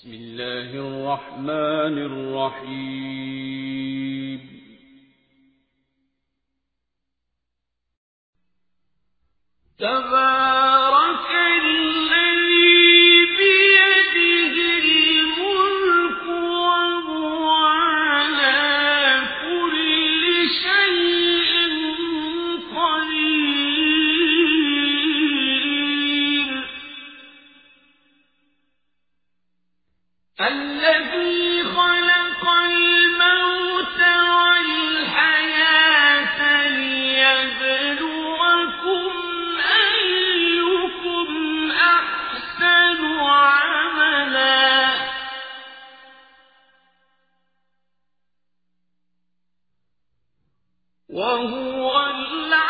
بسم الله الرحمن الرحيم. تبارك وهو العزيز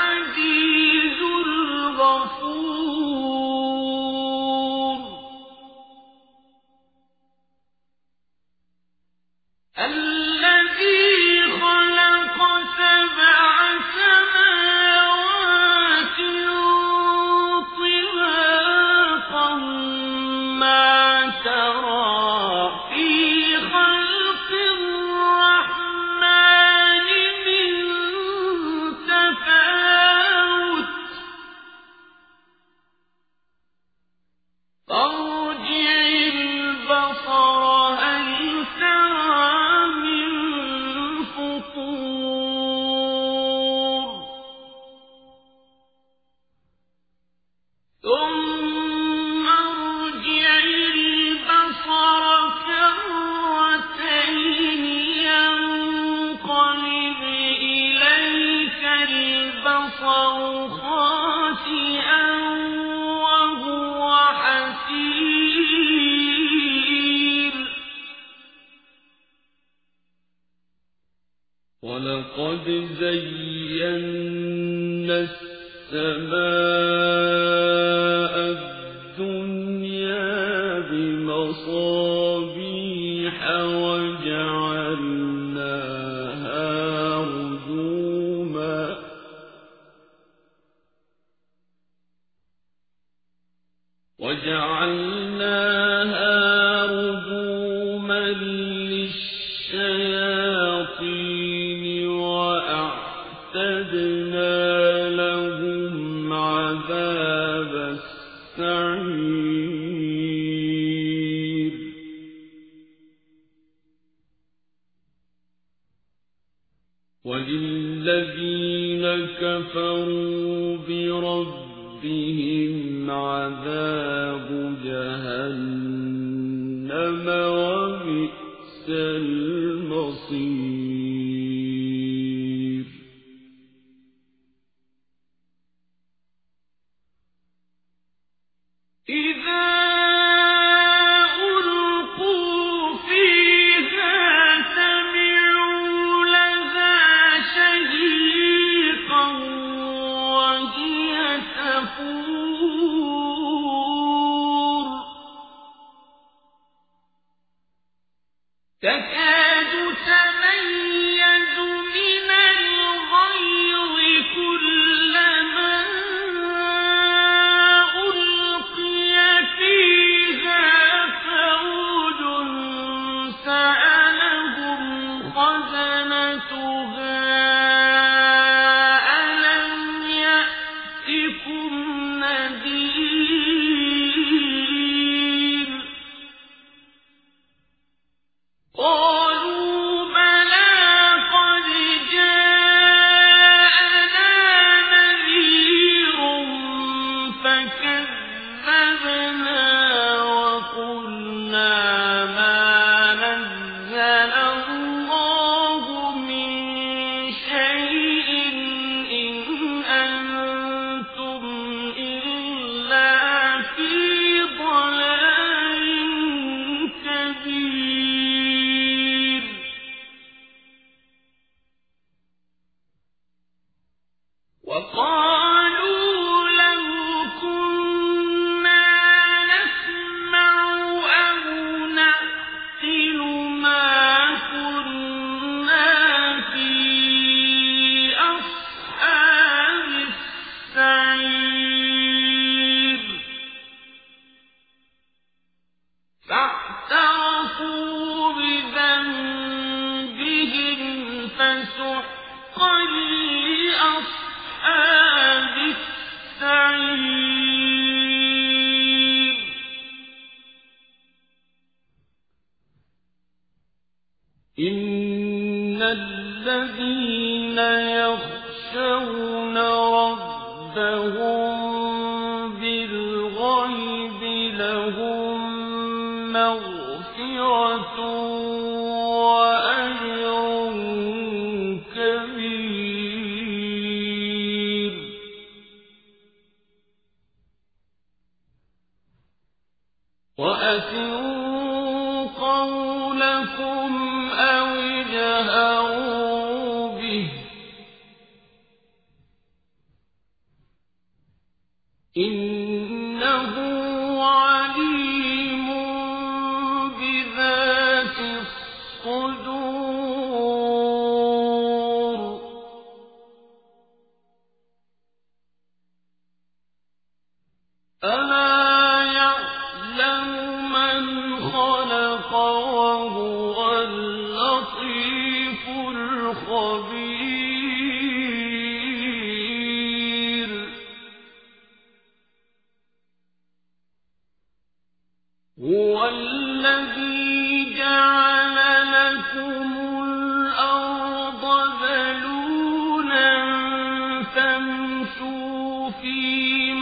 زينا السماء الدنيا بِمَصَابِيحَ كَفَرُوا بِرَبِّهِمْ عَذَابَ تكاد تميز مِنَ الَّذِينَ يَخْشَوْنَ رَبَّهُم بِالْغَيْبِ لَهُم مَّغْفِرَةٌ وَأَجْرٌ كَبِيرٌ. وَأَسِرُّوا قَوْلَكُمْ أَوْ جهر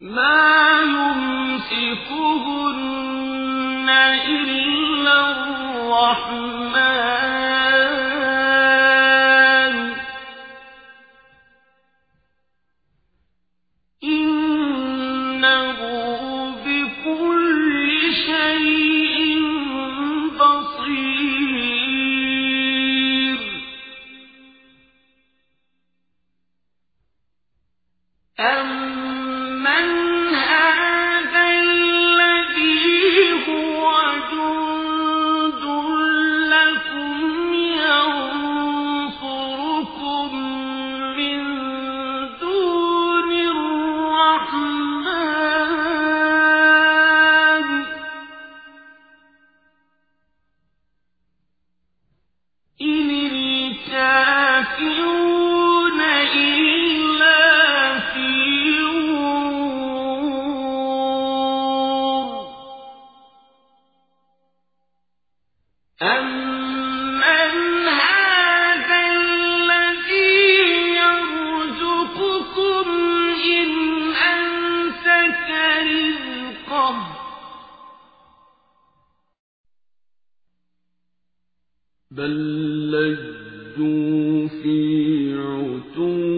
ما يمسكهن إلا الرحمن بل لجوا في عتو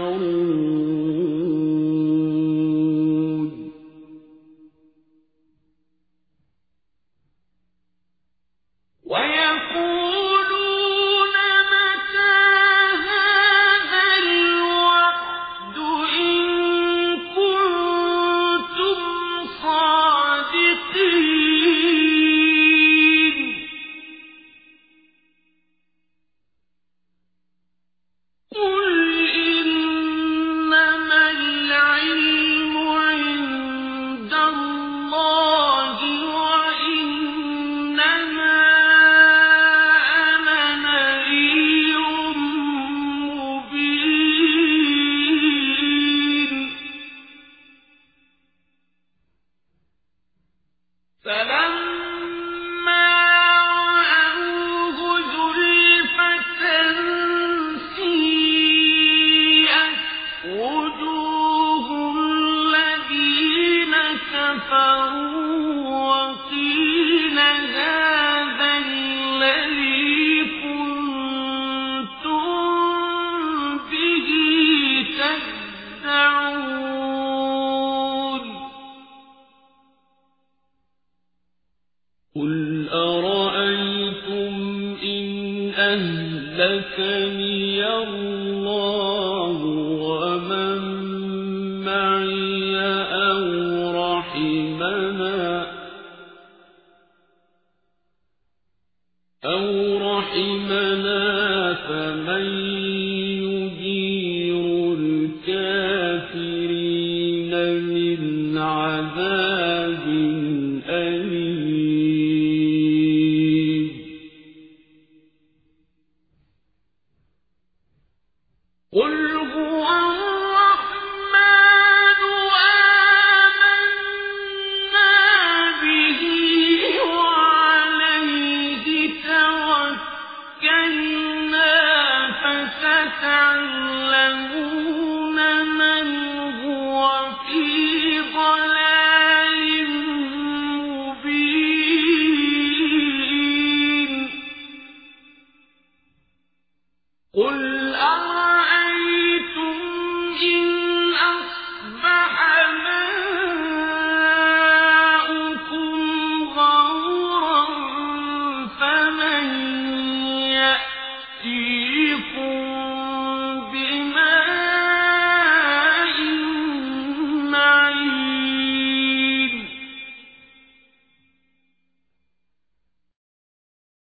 رحمنا أو رحمنا الأمر